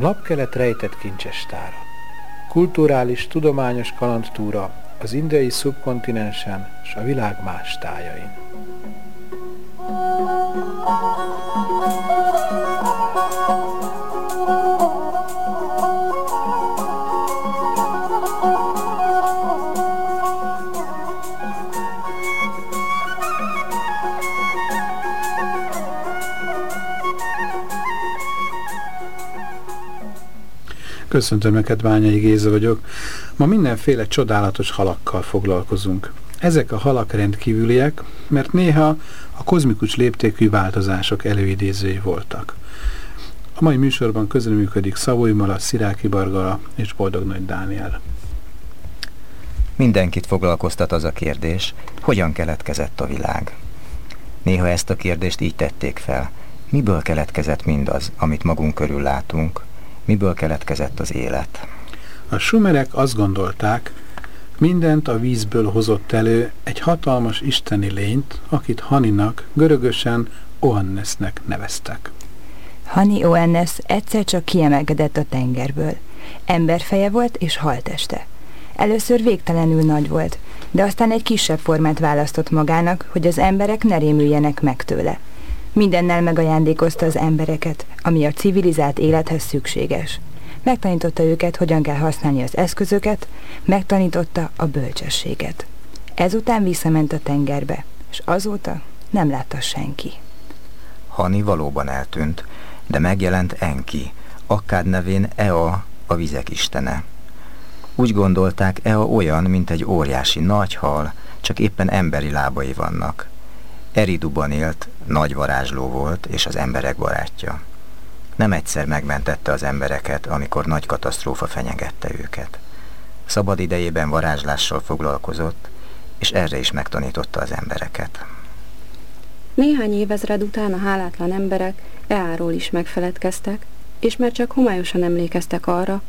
napkelet rejtett kincsestára. Kulturális, tudományos kalandtúra az indiai szubkontinensen és a világ más tájain. Köszöntöm Önöket, Bányai Géza vagyok. Ma mindenféle csodálatos halakkal foglalkozunk. Ezek a halak rendkívüliek, mert néha a kozmikus léptékű változások előidézői voltak. A mai műsorban közreműködik Szavói Malac, Sziráki Bargala és Boldog Nagy Dániel. Mindenkit foglalkoztat az a kérdés, hogyan keletkezett a világ. Néha ezt a kérdést így tették fel. Miből keletkezett mindaz, amit magunk körül látunk, Miből keletkezett az élet? A sumerek azt gondolták, mindent a vízből hozott elő egy hatalmas isteni lényt, akit Haninak, görögösen Oannesnek neveztek. Hani Oannes egyszer csak kiemelkedett a tengerből. Emberfeje volt és halteste. Először végtelenül nagy volt, de aztán egy kisebb formát választott magának, hogy az emberek ne rémüljenek meg tőle. Mindennel megajándékozta az embereket, ami a civilizált élethez szükséges. Megtanította őket, hogyan kell használni az eszközöket, megtanította a bölcsességet. Ezután visszament a tengerbe, és azóta nem látta senki. Hani valóban eltűnt, de megjelent Enki, akkád nevén Ea, a vizek istene. Úgy gondolták, Ea olyan, mint egy óriási nagy hal, csak éppen emberi lábai vannak. Eriduban élt, nagy varázsló volt, és az emberek barátja. Nem egyszer megmentette az embereket, amikor nagy katasztrófa fenyegette őket. Szabad idejében varázslással foglalkozott, és erre is megtanította az embereket. Néhány évezred után a hálátlan emberek Eáról is megfeledkeztek, és már csak homályosan emlékeztek arra,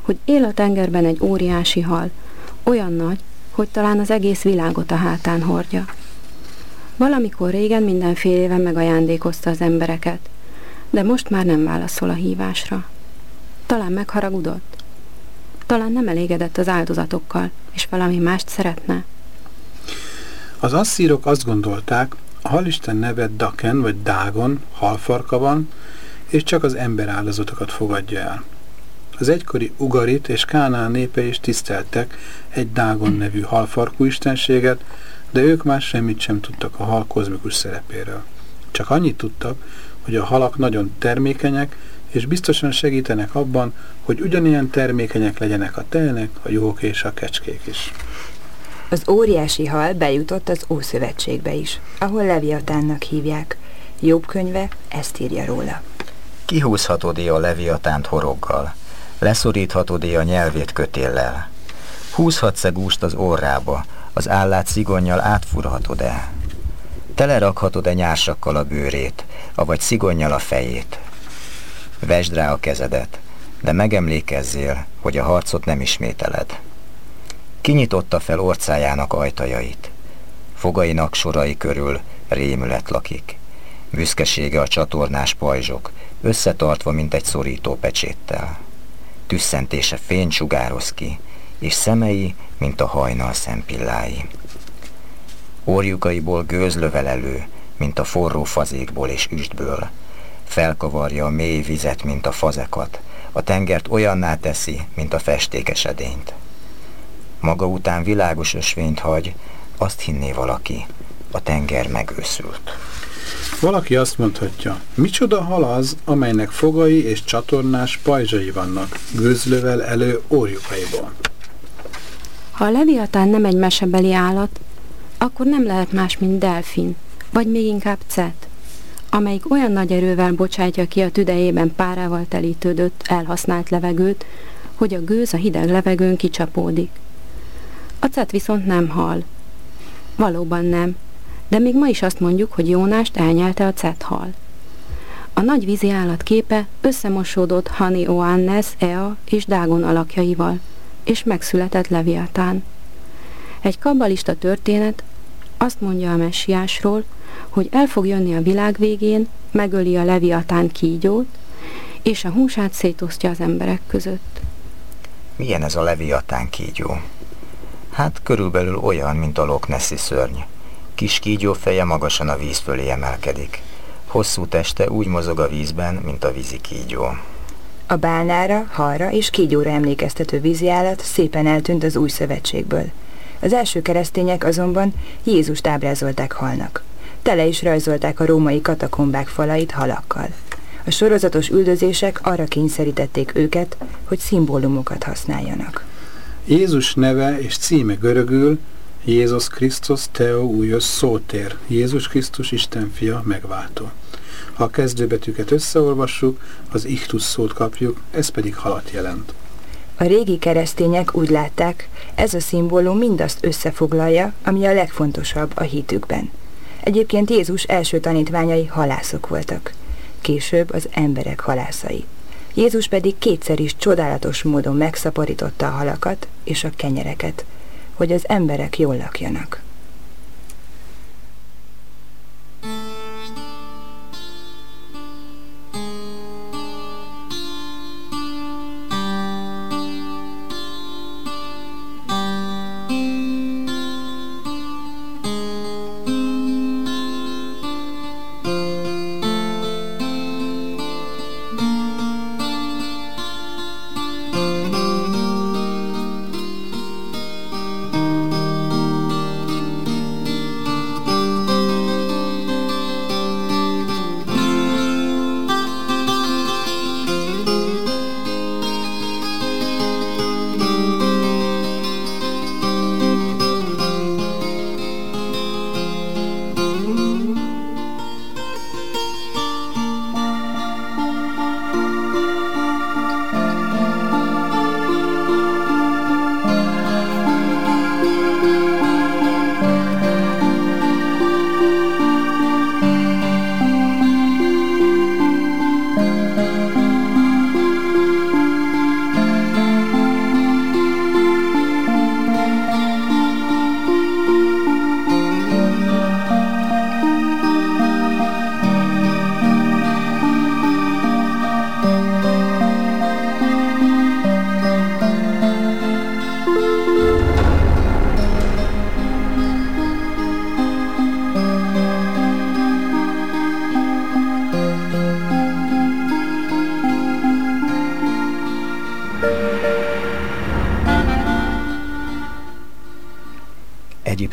hogy él a tengerben egy óriási hal, olyan nagy, hogy talán az egész világot a hátán hordja. Valamikor régen mindenféle megajándékozta az embereket, de most már nem válaszol a hívásra. Talán megharagudott? Talán nem elégedett az áldozatokkal, és valami mást szeretne? Az asszírok azt gondolták, a halisten neve Daken vagy Dágon, halfarka van, és csak az ember áldozatokat fogadja el. Az egykori Ugarit és Kánán népe is tiszteltek egy Dágon nevű halfarkú istenséget, de ők már semmit sem tudtak a hal kozmikus szerepéről. Csak annyit tudtak, hogy a halak nagyon termékenyek, és biztosan segítenek abban, hogy ugyanilyen termékenyek legyenek a telnek, a juhok és a kecskék is. Az óriási hal bejutott az Ószövetségbe is, ahol Leviatánnak hívják. Jobb könyve ezt írja róla. kihúzhatod a Leviatánt horoggal, leszoríthatod a nyelvét kötéllel, húzhatsz-e gúst az orrába, az állát szigonnyal átfurhatod-e? Telerakhatod-e nyársakkal a bőrét, avagy szigonnyal a fejét? Vesd rá a kezedet, de megemlékezzél, hogy a harcot nem ismételed. Kinyitotta fel orcájának ajtajait. Fogainak sorai körül rémület lakik. Büszkesége a csatornás pajzsok, összetartva, mint egy szorító pecséttel. Tüsszentése fény sugároz ki, és szemei, mint a hajnal szempillái. Orjukaiból gőz lövel elő, mint a forró fazékból és üstből. Felkavarja a mély vizet, mint a fazekat, a tengert olyanná teszi, mint a festékes edényt. Maga után világos ösvényt hagy, azt hinné valaki, a tenger megőszült. Valaki azt mondhatja, micsoda hal az, amelynek fogai és csatornás pajzsai vannak, gőzlövel elő orjukaiból. Ha a leviatán nem egy mesebeli állat, akkor nem lehet más, mint delfin, vagy még inkább cet, amelyik olyan nagy erővel bocsátja ki a tüdejében párával telítődött, elhasznált levegőt, hogy a gőz a hideg levegőn kicsapódik. A cet viszont nem hal. Valóban nem, de még ma is azt mondjuk, hogy Jónást elnyelte a cet hal. A nagy vízi állat képe összemosódott Hani Oannes, Ea és Dágon alakjaival – és megszületett Leviatán. Egy kabbalista történet azt mondja a messiásról, hogy el fog jönni a világ végén, megöli a Leviatán kígyót, és a húsát szétosztja az emberek között. Milyen ez a leviatán kígyó? Hát körülbelül olyan, mint a Loch Nessi szörny. Kis kígyó feje magasan a víz fölé emelkedik. Hosszú teste úgy mozog a vízben, mint a vízi kígyó. A bálnára, halra és kígyóra emlékeztető víziállat szépen eltűnt az új szövetségből. Az első keresztények azonban Jézust ábrázolták halnak. Tele is rajzolták a római katakombák falait halakkal. A sorozatos üldözések arra kényszerítették őket, hogy szimbólumokat használjanak. Jézus neve és címe görögül Jézus Krisztus Teo Újos Szótér, Jézus Krisztus Isten fia megváltó. Ha a kezdőbetűket összeolvassuk, az ichtus szót kapjuk, ez pedig halat jelent. A régi keresztények úgy látták, ez a szimbólum mindazt összefoglalja, ami a legfontosabb a hitükben. Egyébként Jézus első tanítványai halászok voltak, később az emberek halászai. Jézus pedig kétszer is csodálatos módon megszaporította a halakat és a kenyereket, hogy az emberek jól lakjanak.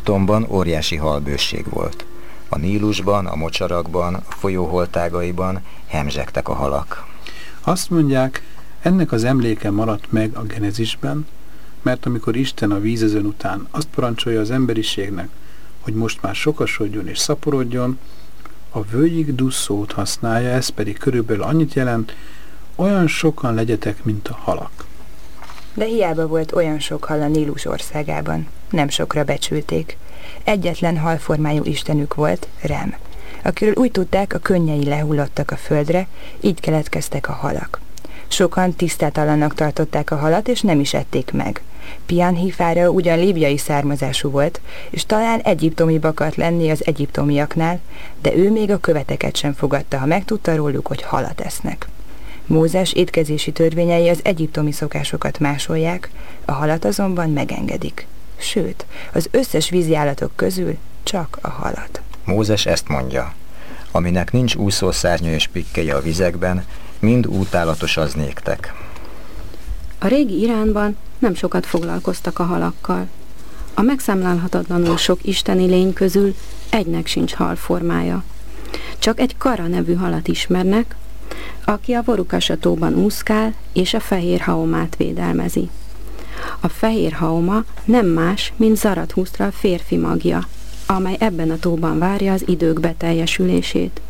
Egyiptomban óriási halbőség volt. A Nílusban, a mocsarakban, a folyóholtágaiban hemzsegtek a halak. Azt mondják, ennek az emléke maradt meg a genezisben, mert amikor Isten a vízezön után azt parancsolja az emberiségnek, hogy most már sokasodjon és szaporodjon, a vőjig dusszót használja, ez pedig körülbelül annyit jelent, olyan sokan legyetek, mint a halak. De hiába volt olyan sok hal a Nílus országában, nem sokra becsülték. Egyetlen halformájú istenük volt, Rem, akiről úgy tudták, a könnyei lehullottak a földre, így keletkeztek a halak. Sokan tisztátalannak tartották a halat, és nem is ették meg. Pianhifára ugyan líbiai származású volt, és talán egyiptomi akart lenni az egyiptomiaknál, de ő még a követeket sem fogadta, ha megtudta róluk, hogy halat esznek. Mózes étkezési törvényei az egyiptomi szokásokat másolják, a halat azonban megengedik. Sőt, az összes víziállatok közül csak a halat. Mózes ezt mondja, aminek nincs úszószárnya és pikkeje a vizekben, mind útálatos az néktek. A régi Iránban nem sokat foglalkoztak a halakkal. A megszámlálhatatlanul sok isteni lény közül egynek sincs hal formája. Csak egy kara nevű halat ismernek, aki a Vorukasatóban úszkál és a fehér haomát védelmezi. A fehér haoma nem más, mint Zarathusztra férfi magja, amely ebben a tóban várja az idők beteljesülését.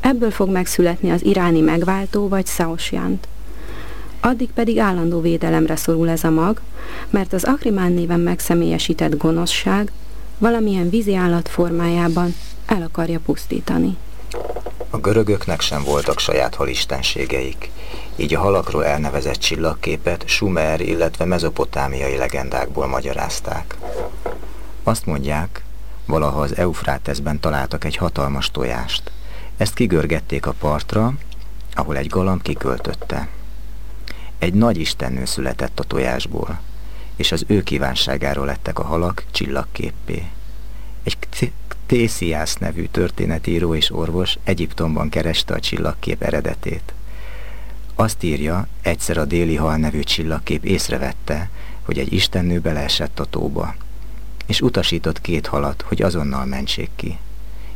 Ebből fog megszületni az iráni megváltó vagy Szaosjánt. Addig pedig állandó védelemre szorul ez a mag, mert az Akrimán néven megszemélyesített gonoszság valamilyen vízi állat formájában el akarja pusztítani. A görögöknek sem voltak saját halistenségeik, így a halakról elnevezett csillagképet sumer, illetve mezopotámiai legendákból magyarázták. Azt mondják, valaha az Eufráteszben találtak egy hatalmas tojást. Ezt kigörgették a partra, ahol egy galamb kiköltötte. Egy nagy istennő született a tojásból, és az ő kívánságáról lettek a halak csillagképpé. Egy Tésziász nevű történetíró és orvos Egyiptomban kereste a csillagkép eredetét. Azt írja, egyszer a déli hal nevű csillagkép észrevette, hogy egy istennő beleesett a tóba, és utasított két halat, hogy azonnal mentsék ki.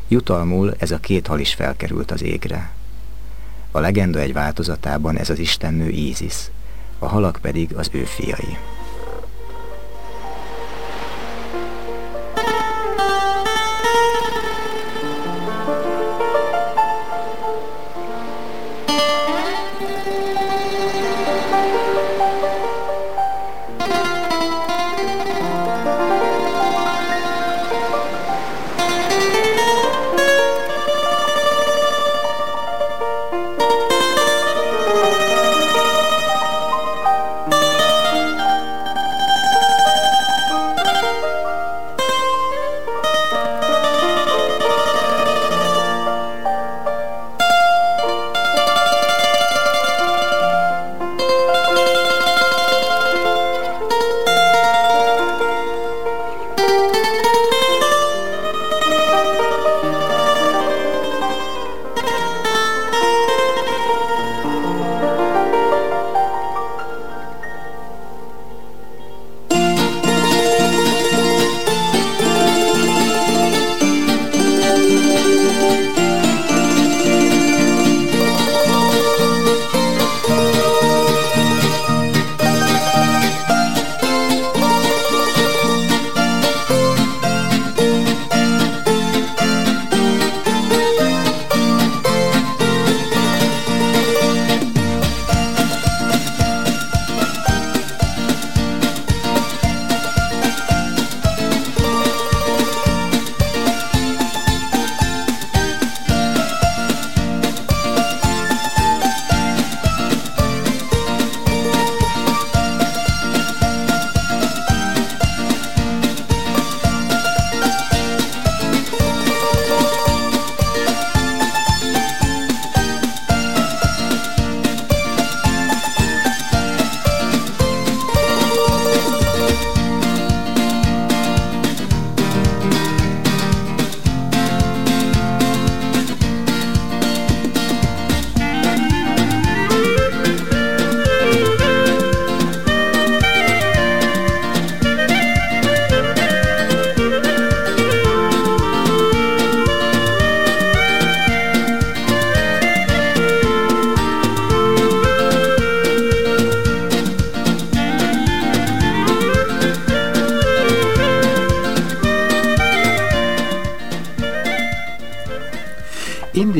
Jutalmul ez a két hal is felkerült az égre. A legenda egy változatában ez az istennő Ízis, a halak pedig az ő fiai.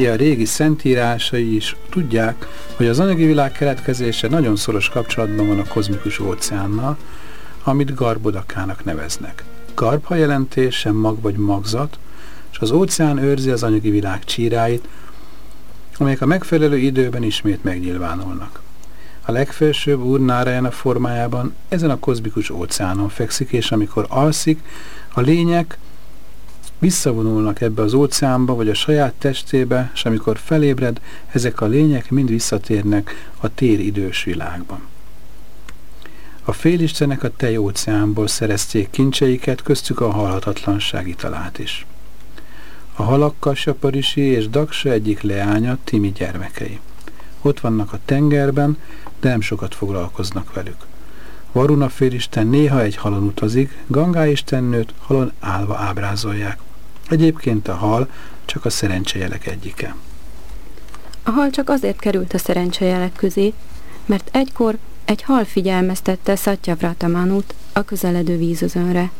India régi szentírásai is tudják, hogy az anyagi világ keletkezése nagyon szoros kapcsolatban van a kozmikus óceánnal, amit Garbodakának neveznek. Garbha jelentése mag vagy magzat, és az óceán őrzi az anyagi világ csíráit, amelyek a megfelelő időben ismét megnyilvánulnak. A legfelsőbb úr a formájában ezen a kozmikus óceánon fekszik, és amikor alszik, a lények visszavonulnak ebbe az óceánba, vagy a saját testébe, és amikor felébred, ezek a lények mind visszatérnek a téridős világba. A félistenek a tej óceánból szerezték kincseiket, köztük a halhatatlanság italát is. A halakkal Saparisi és Daksa egyik leánya Timi gyermekei. Ott vannak a tengerben, de nem sokat foglalkoznak velük. Varuna félisten néha egy halon utazik, Gangá istennőt halon állva ábrázolják. Egyébként a hal csak a szerencsejelek egyike. A hal csak azért került a szerencsejelek közé, mert egykor egy hal figyelmeztette Vratamánút a közeledő vízözönre.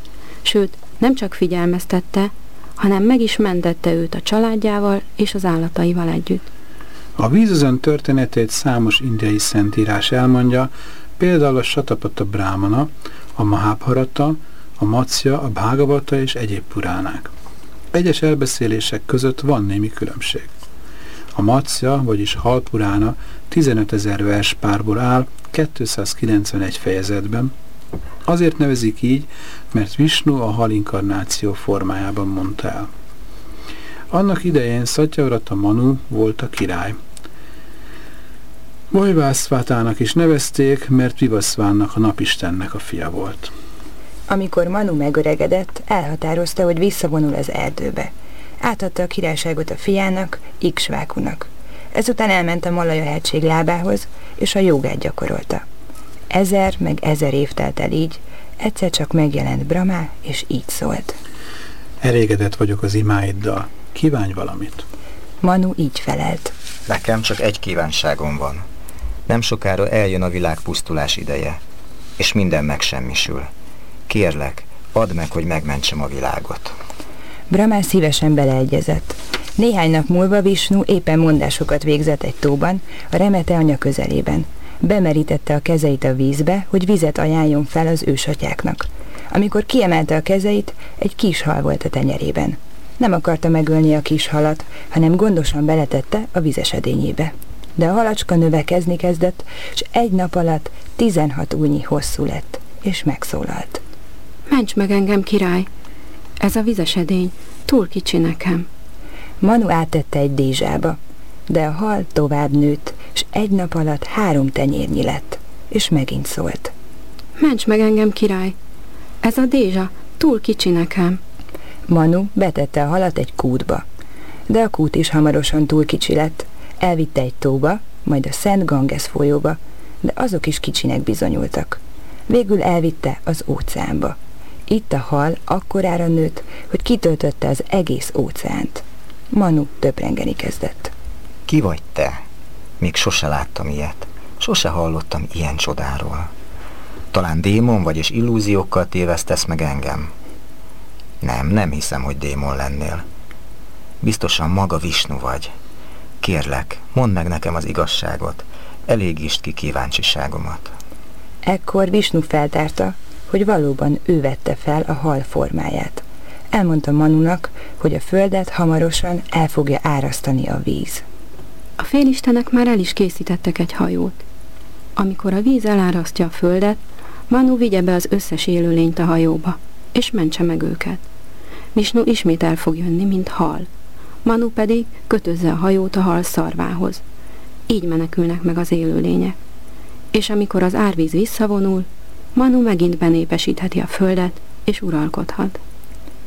Sőt, nem csak figyelmeztette, hanem meg is mentette őt a családjával és az állataival együtt. A vízözön történetét számos indiai szentírás elmondja, például a Satapata Brahmana, a Mahabharata, a Matsya, a Bhagavata és egyéb puránák. Egyes elbeszélések között van némi különbség. A Matsya, vagyis Halpurána 15 ezer verspárból áll 291 fejezetben. Azért nevezik így, mert Vishnu a halinkarnáció formájában mondta el. Annak idején Szatyavrata Manu volt a király. Vajvászvátának is nevezték, mert Vivaszvánnak a napistennek a fia volt. Amikor Manu megöregedett, elhatározta, hogy visszavonul az erdőbe. Átadta a királyságot a fiának, Iksvákunak. Ezután elment a Malaja hegység lábához, és a jogát gyakorolta. Ezer meg ezer év telt el így, egyszer csak megjelent Brahma, és így szólt. Elégedett vagyok az imáiddal. Kívánj valamit. Manu így felelt. Nekem csak egy kívánságom van. Nem sokára eljön a világ pusztulás ideje, és minden megsemmisül. Kérlek, add meg, hogy megmentsem a világot. Brahma szívesen beleegyezett. Néhány nap múlva Visnu éppen mondásokat végzett egy tóban, a remete anya közelében. Bemerítette a kezeit a vízbe, hogy vizet ajánljon fel az ősatyáknak. Amikor kiemelte a kezeit, egy kis hal volt a tenyerében. Nem akarta megölni a kis halat, hanem gondosan beletette a vizesedényébe. De a halacska növekezni kezdett, és egy nap alatt 16 újnyi hosszú lett, és megszólalt. Ments meg engem, király! Ez a vizesedény túl kicsi nekem. Manu átette egy dézsába, de a hal tovább nőtt, és egy nap alatt három tenyérnyi lett, és megint szólt. Ments meg engem, király! Ez a dézsa túl kicsi nekem. Manu betette a halat egy kútba, de a kút is hamarosan túl kicsi lett. Elvitte egy tóba, majd a Szent Ganges folyóba, de azok is kicsinek bizonyultak. Végül elvitte az óceánba. Itt a hal akkorára nőtt, hogy kitöltötte az egész óceánt. Manu töprengeni kezdett. Ki vagy te? Még sose láttam ilyet. Sose hallottam ilyen csodáról. Talán démon vagy és illúziókkal tévesztesz meg engem. Nem, nem hiszem, hogy démon lennél. Biztosan maga Visnu vagy. Kérlek, mondd meg nekem az igazságot. Elégítsd ki kíváncsiságomat. Ekkor Visnu feltárta, hogy valóban ő vette fel a hal formáját. Elmondta Manunak, hogy a földet hamarosan el fogja árasztani a víz. A félistenek már el is készítettek egy hajót. Amikor a víz elárasztja a földet, Manu vigye be az összes élőlényt a hajóba, és mentse meg őket. Misnu ismét el fog jönni, mint hal. Manu pedig kötözze a hajót a hal szarvához. Így menekülnek meg az élőlények. És amikor az árvíz visszavonul, Manu megint benépesítheti a földet, és uralkodhat.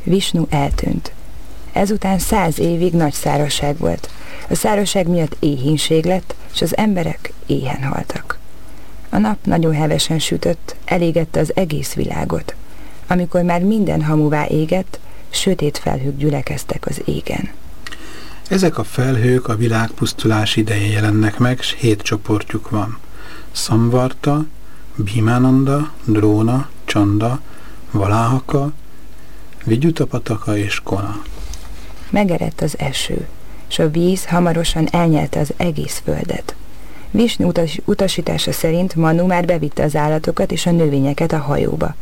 Visnu eltűnt. Ezután száz évig nagy szárazság volt. A szárazság miatt éhínség lett, és az emberek éhen haltak. A nap nagyon hevesen sütött, elégette az egész világot. Amikor már minden hamuvá égett, sötét felhők gyülekeztek az égen. Ezek a felhők a világ pusztulás idején jelennek meg, és hét csoportjuk van. Szamvarta, Bhimánanda, Dróna, Csanda, Valáhaka, Vigyutapataka és Kona. Megerett az eső, és a víz hamarosan elnyelte az egész földet. Visnu utas, utasítása szerint Manu már bevitte az állatokat és a növényeket a hajóba,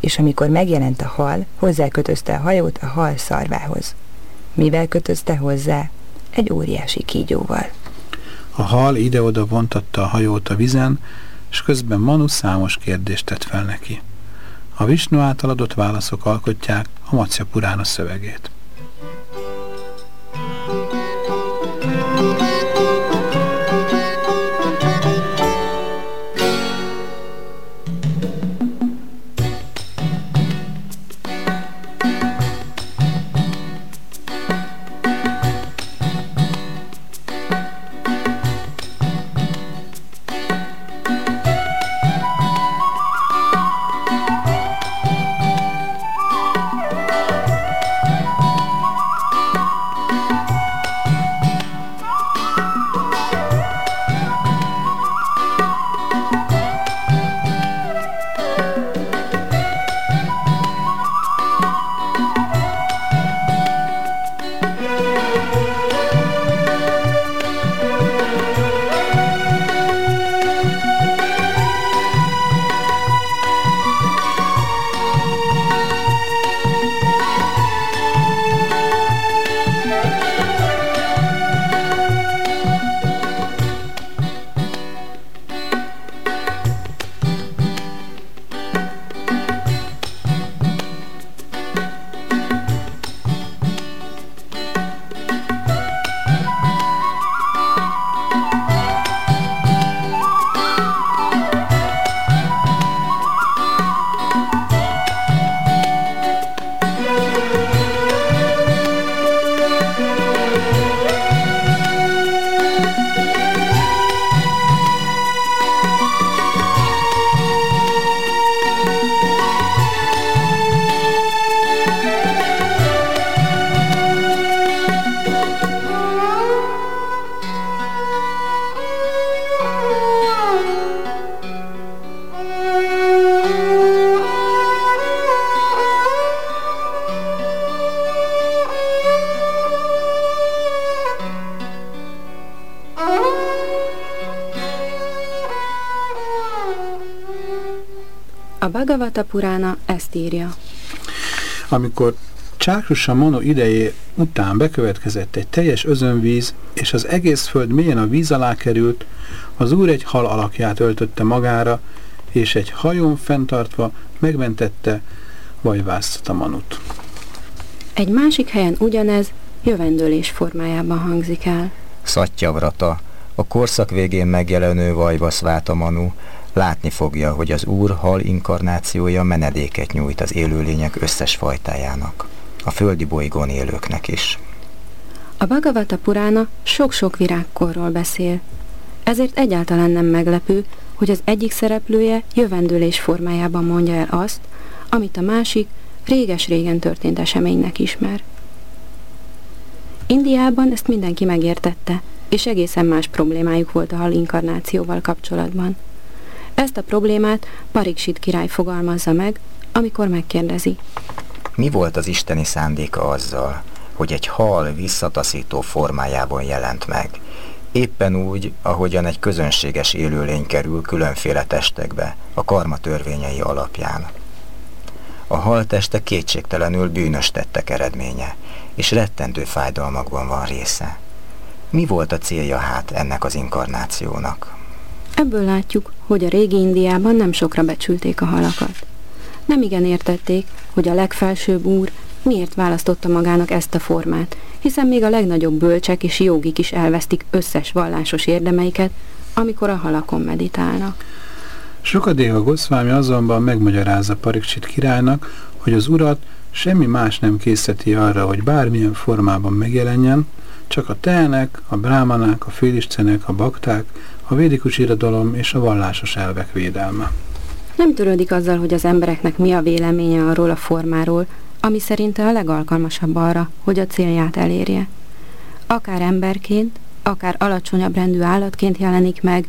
és amikor megjelent a hal, hozzákötözte a hajót a hal szarvához. Mivel kötözte hozzá? Egy óriási kígyóval. A hal ide-oda vontatta a hajót a vizen, és közben Manu számos kérdést tett fel neki. A Visnu által adott válaszok alkotják a Matsya Purána szövegét. A Bhagavata Purána ezt írja. Amikor Csákrusa Mano idejé után bekövetkezett egy teljes özönvíz, és az egész föld mélyen a víz alá került, az úr egy hal alakját öltötte magára, és egy hajón fenntartva megmentette Vajvászta Manut. Egy másik helyen ugyanez jövendőlés formájában hangzik el. Szatyavrata, a korszak végén megjelenő Vajvaszváta Manu látni fogja, hogy az Úr hal inkarnációja menedéket nyújt az élőlények összes fajtájának, a földi bolygón élőknek is. A Bhagavata Purána sok-sok virágkorról beszél, ezért egyáltalán nem meglepő, hogy az egyik szereplője jövendőlés formájában mondja el azt, amit a másik réges-régen történt eseménynek ismer. Indiában ezt mindenki megértette, és egészen más problémájuk volt a hal inkarnációval kapcsolatban. Ezt a problémát Pariksit király fogalmazza meg, amikor megkérdezi. Mi volt az isteni szándéka azzal, hogy egy hal visszataszító formájában jelent meg, éppen úgy, ahogyan egy közönséges élőlény kerül különféle testekbe, a karma törvényei alapján. A hal teste kétségtelenül bűnös tettek eredménye, és rettentő fájdalmakban van része. Mi volt a célja hát ennek az inkarnációnak? Ebből látjuk, hogy a régi Indiában nem sokra becsülték a halakat. Nem igen értették, hogy a legfelsőbb úr miért választotta magának ezt a formát, hiszen még a legnagyobb bölcsek és jogik is elvesztik összes vallásos érdemeiket, amikor a halakon meditálnak. Sokadéva Goszvámi azonban megmagyarázza Pariksit királynak, hogy az urat semmi más nem készíti arra, hogy bármilyen formában megjelenjen, csak a tehenek, a brámanák, a félistenek, a bakták, a védikus irodalom és a vallásos elvek védelme. Nem törődik azzal, hogy az embereknek mi a véleménye arról a formáról, ami szerinte a legalkalmasabb arra, hogy a célját elérje. Akár emberként, akár alacsonyabb rendű állatként jelenik meg,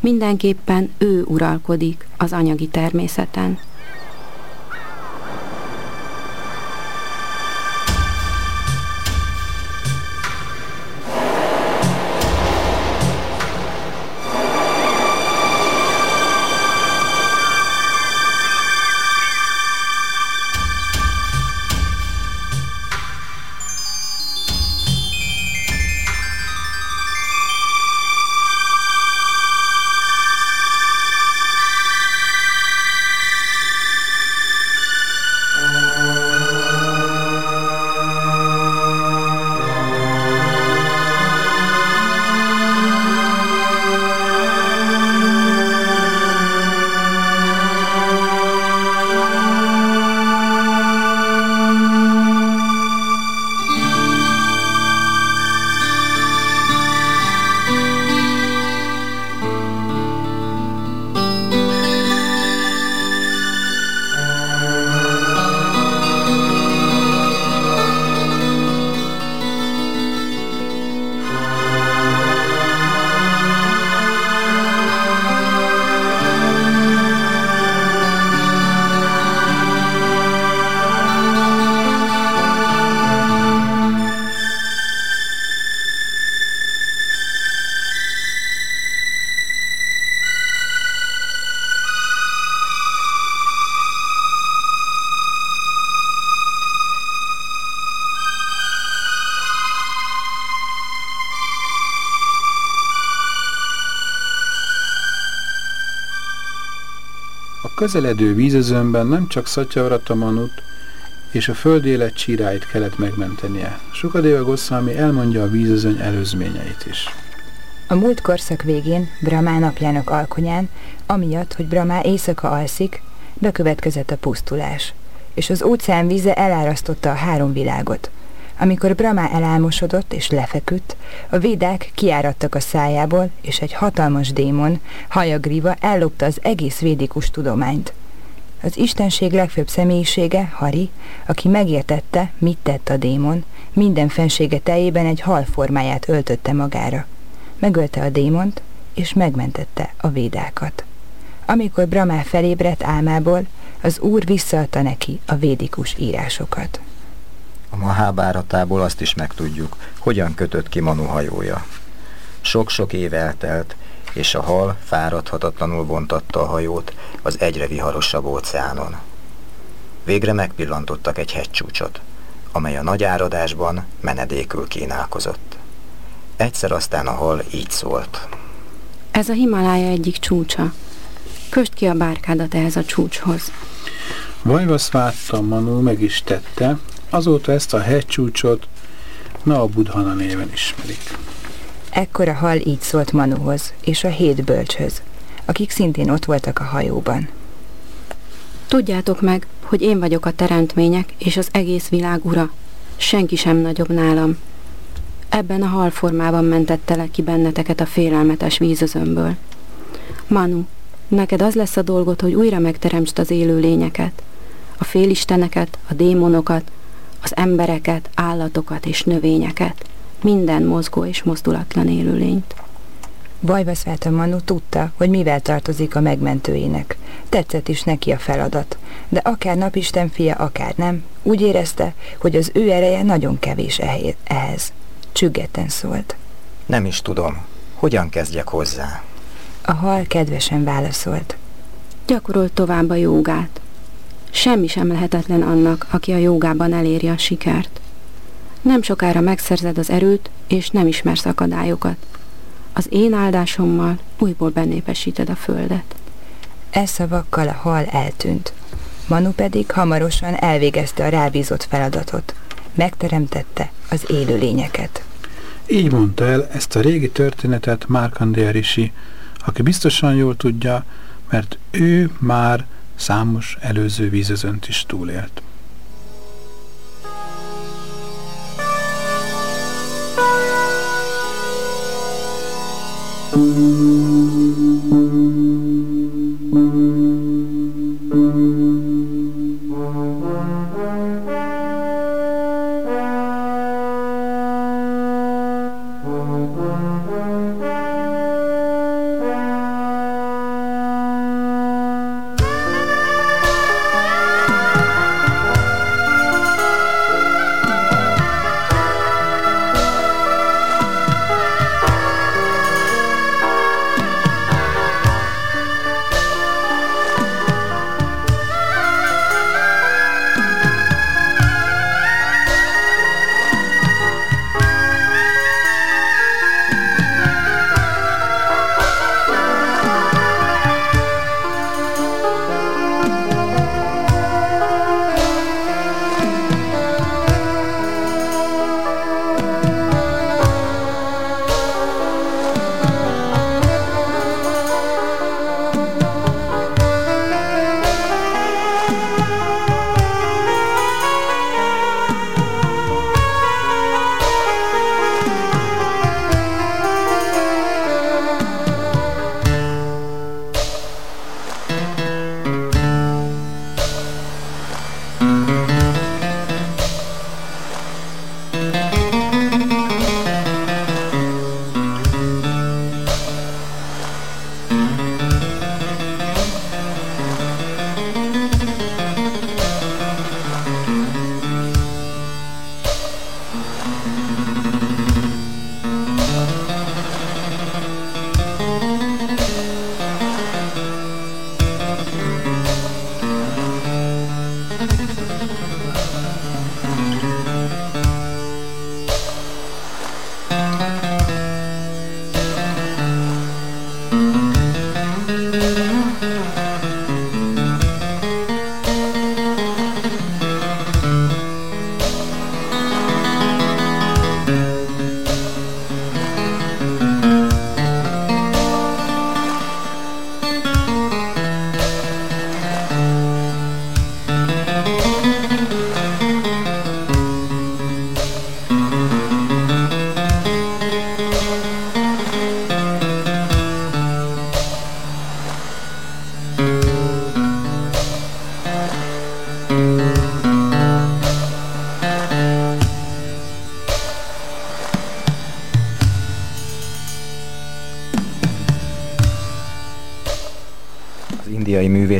mindenképpen ő uralkodik az anyagi természeten. Közeledő vízözönben nem csak Manut és a föld élet csíráit kellett megmentenie. Sukadéva Gosszami elmondja a vízözöny előzményeit is. A múlt korszak végén, Brahmá napjának alkonyán, amiatt, hogy Brahmá éjszaka alszik, bekövetkezett a pusztulás, és az óceán víze elárasztotta a három világot, amikor Brahma elálmosodott és lefeküdt, a védák kiáradtak a szájából, és egy hatalmas démon, Hajagriva ellopta az egész védikus tudományt. Az istenség legfőbb személyisége, Hari, aki megértette, mit tett a démon, minden fensége teljében egy hal formáját öltötte magára. Megölte a démont, és megmentette a védákat. Amikor Brahma felébredt álmából, az úr visszaadta neki a védikus írásokat. A Mahábáratából azt is megtudjuk, hogyan kötött ki Manu hajója. Sok-sok év eltelt, és a hal fáradhatatlanul bontatta a hajót az egyre viharosabb óceánon. Végre megpillantottak egy hegycsúcsot, amely a nagy áradásban menedékül kínálkozott. Egyszer aztán a hal így szólt. Ez a Himalája egyik csúcsa. Köst ki a bárkádat ehhez a csúcshoz. Vajvaszvátta Manu meg is tette, azóta ezt a hegycsúcsot Na a Budhana néven ismerik. Ekkor a hal így szólt Manuhoz és a hét bölcshöz, akik szintén ott voltak a hajóban. Tudjátok meg, hogy én vagyok a teremtmények és az egész világ ura. Senki sem nagyobb nálam. Ebben a hal formában mentettelek ki benneteket a félelmetes vízözömből. Manu, neked az lesz a dolgod, hogy újra megteremtsd az élő lényeket, a félisteneket, a démonokat, az embereket, állatokat és növényeket, minden mozgó és mozdulatlan élőlényt. Vajvaszváta Manu tudta, hogy mivel tartozik a megmentőjének. Tetszett is neki a feladat, de akár napisten fia, akár nem, úgy érezte, hogy az ő ereje nagyon kevés ehhez. Csüggetten szólt. Nem is tudom. Hogyan kezdjek hozzá? A hal kedvesen válaszolt. Gyakorolt tovább a jogát. Semmi sem lehetetlen annak, aki a jogában eléri a sikert. Nem sokára megszerzed az erőt, és nem ismersz akadályokat. Az én áldásommal újból benépesíted a földet. E szavakkal a hal eltűnt. Manu pedig hamarosan elvégezte a rábízott feladatot. Megteremtette az élőlényeket. Így mondta el ezt a régi történetet Márkandéa Risi, aki biztosan jól tudja, mert ő már számos előző vízözönt is túlélt. Thank you.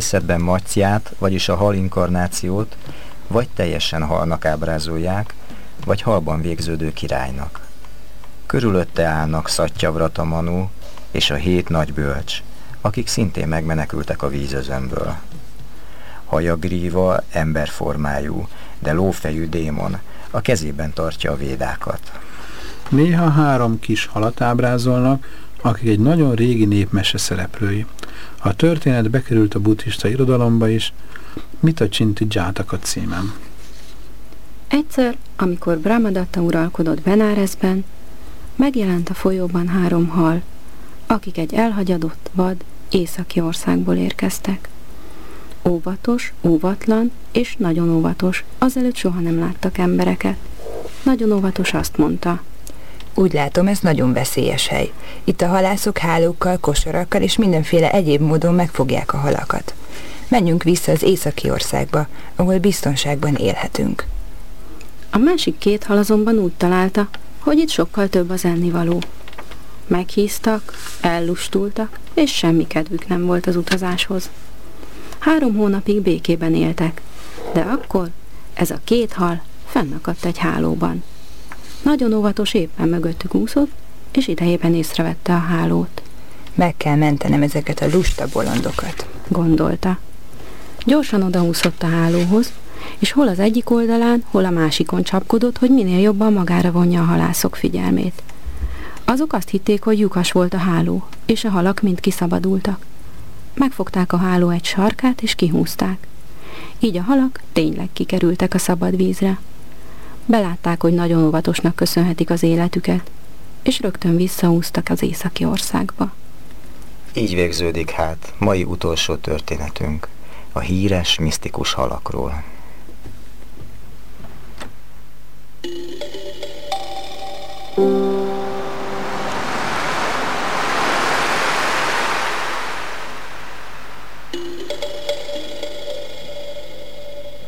Művészetben matyját, vagyis a hal inkarnációt, vagy teljesen halnak ábrázolják, vagy halban végződő királynak. Körülötte állnak Szattyavrata Manu, és a hét nagy bölcs, akik szintén megmenekültek a vízözömből. Hajagríva emberformájú, de lófejű démon, a kezében tartja a védákat. Néha három kis halat ábrázolnak, akik egy nagyon régi népmese szereplői. A történet bekerült a buddhista irodalomba is, mit a Csinti Dzsátaka címem. Egyszer, amikor Brahmadatta uralkodott Benáresben, megjelent a folyóban három hal, akik egy elhagyadott vad északi országból érkeztek. Óvatos, óvatlan és nagyon óvatos, azelőtt soha nem láttak embereket. Nagyon óvatos azt mondta. Úgy látom, ez nagyon veszélyes hely. Itt a halászok hálókkal, kosarakkal és mindenféle egyéb módon megfogják a halakat. Menjünk vissza az északi országba, ahol biztonságban élhetünk. A másik két hal azonban úgy találta, hogy itt sokkal több az ennivaló. Meghíztak, ellustultak, és semmi kedvük nem volt az utazáshoz. Három hónapig békében éltek, de akkor ez a két hal fennakadt egy hálóban. Nagyon óvatos éppen mögöttük úszott, és idejében észrevette a hálót. Meg kell mentenem ezeket a lusta bolondokat, gondolta. Gyorsan odaúszott a hálóhoz, és hol az egyik oldalán, hol a másikon csapkodott, hogy minél jobban magára vonja a halászok figyelmét. Azok azt hitték, hogy lyukas volt a háló, és a halak mind kiszabadultak. Megfogták a háló egy sarkát, és kihúzták. Így a halak tényleg kikerültek a szabad vízre. Belátták, hogy nagyon óvatosnak köszönhetik az életüket, és rögtön visszaúztak az északi országba. Így végződik hát mai utolsó történetünk, a híres, misztikus halakról.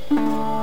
Napkelet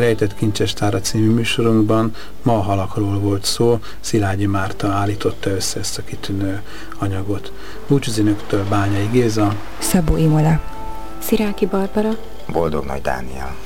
rejtett kincsestára című műsorunkban ma a halakról volt szó, Szilágyi Márta állította össze ezt a kitűnő anyagot. Búcsúzinöktől Bányai Géza, Szabó Imola, Sziráki Barbara, Boldog Nagy Dániel.